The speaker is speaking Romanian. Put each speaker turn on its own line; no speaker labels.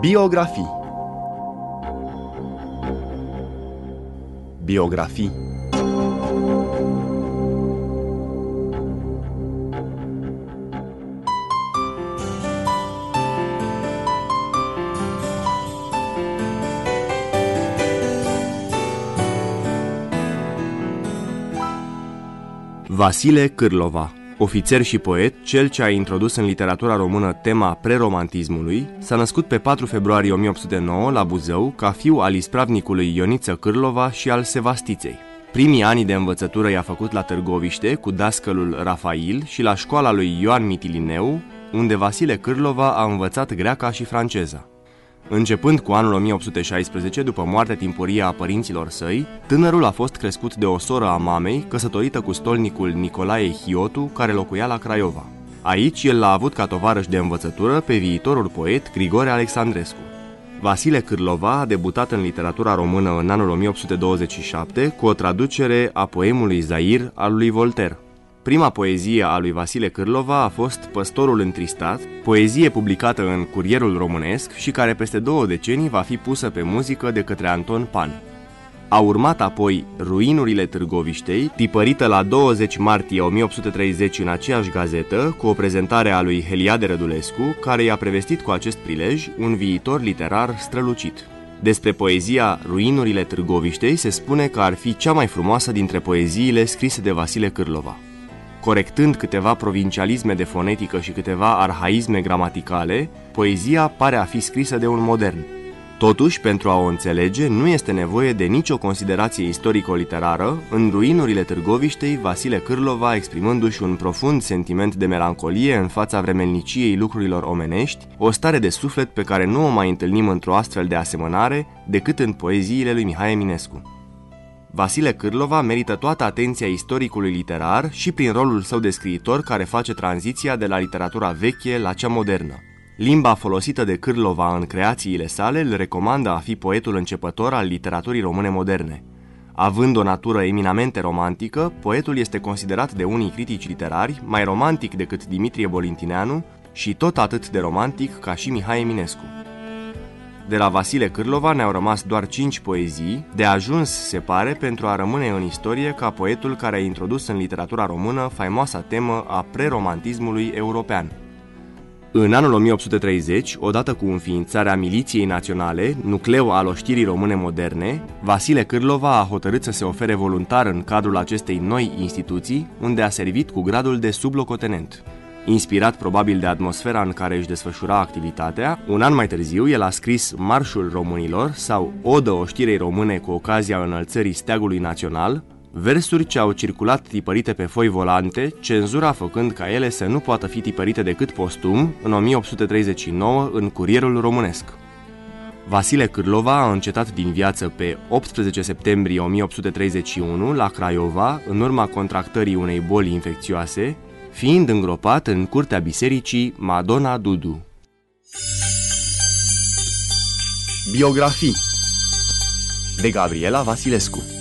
Biografii. Biografii. Vasile Cârlova Ofițer și poet, cel ce a introdus în literatura română tema preromantismului, s-a născut pe 4 februarie 1809 la Buzău ca fiu al ispravnicului Ioniță Cârlova și al Sevastiței. Primii ani de învățătură i-a făcut la Târgoviște cu dascălul Rafail și la școala lui Ioan Mitilineu, unde Vasile Cârlova a învățat greaca și franceza. Începând cu anul 1816, după moartea timpurie a părinților săi, tânărul a fost crescut de o soră a mamei, căsătorită cu stolnicul Nicolae Hiotu, care locuia la Craiova. Aici el l-a avut ca tovarăș de învățătură pe viitorul poet Grigore Alexandrescu. Vasile Cârlova a debutat în literatura română în anul 1827 cu o traducere a poemului Zair al lui Voltaire. Prima poezie a lui Vasile Cârlova a fost Păstorul întristat, poezie publicată în Curierul Românesc și care peste două decenii va fi pusă pe muzică de către Anton Pan. A urmat apoi Ruinurile Târgoviștei, tipărită la 20 martie 1830 în aceeași gazetă, cu o prezentare a lui Heliade Rădulescu, care i-a prevestit cu acest prilej un viitor literar strălucit. Despre poezia Ruinurile Târgoviștei se spune că ar fi cea mai frumoasă dintre poeziile scrise de Vasile Cârlova corectând câteva provincialisme de fonetică și câteva arhaisme gramaticale, poezia pare a fi scrisă de un modern. Totuși, pentru a o înțelege, nu este nevoie de nicio considerație istorico-literară, în ruinurile Târgoviștei, Vasile Cârlova exprimându-și un profund sentiment de melancolie în fața vremelniciei lucrurilor omenești, o stare de suflet pe care nu o mai întâlnim într-o astfel de asemănare decât în poeziile lui Mihai Eminescu. Vasile Cârlova merită toată atenția istoricului literar și prin rolul său de scriitor care face tranziția de la literatura veche la cea modernă. Limba folosită de Cârlova în creațiile sale îl recomandă a fi poetul începător al literaturii române moderne. Având o natură eminamente romantică, poetul este considerat de unii critici literari mai romantic decât Dimitrie Bolintineanu și tot atât de romantic ca și Mihai Eminescu. De la Vasile Cârlova ne-au rămas doar cinci poezii, de ajuns, se pare, pentru a rămâne în istorie ca poetul care a introdus în literatura română faimoasa temă a preromantismului european. În anul 1830, odată cu înființarea Miliției Naționale, nucleu al oștirii române moderne, Vasile Cârlova a hotărât să se ofere voluntar în cadrul acestei noi instituții, unde a servit cu gradul de sublocotenent. Inspirat probabil de atmosfera în care își desfășura activitatea, un an mai târziu el a scris Marșul Românilor sau Odă oștirei române cu ocazia înălțării steagului național, versuri ce au circulat tipărite pe foi volante, cenzura făcând ca ele să nu poată fi tipărite decât postum în 1839 în Curierul Românesc. Vasile Cârlova a încetat din viață pe 18 septembrie 1831 la Craiova în urma contractării unei boli infecțioase fiind îngropat în curtea bisericii Madonna Dudu. Biografii de Gabriela Vasilescu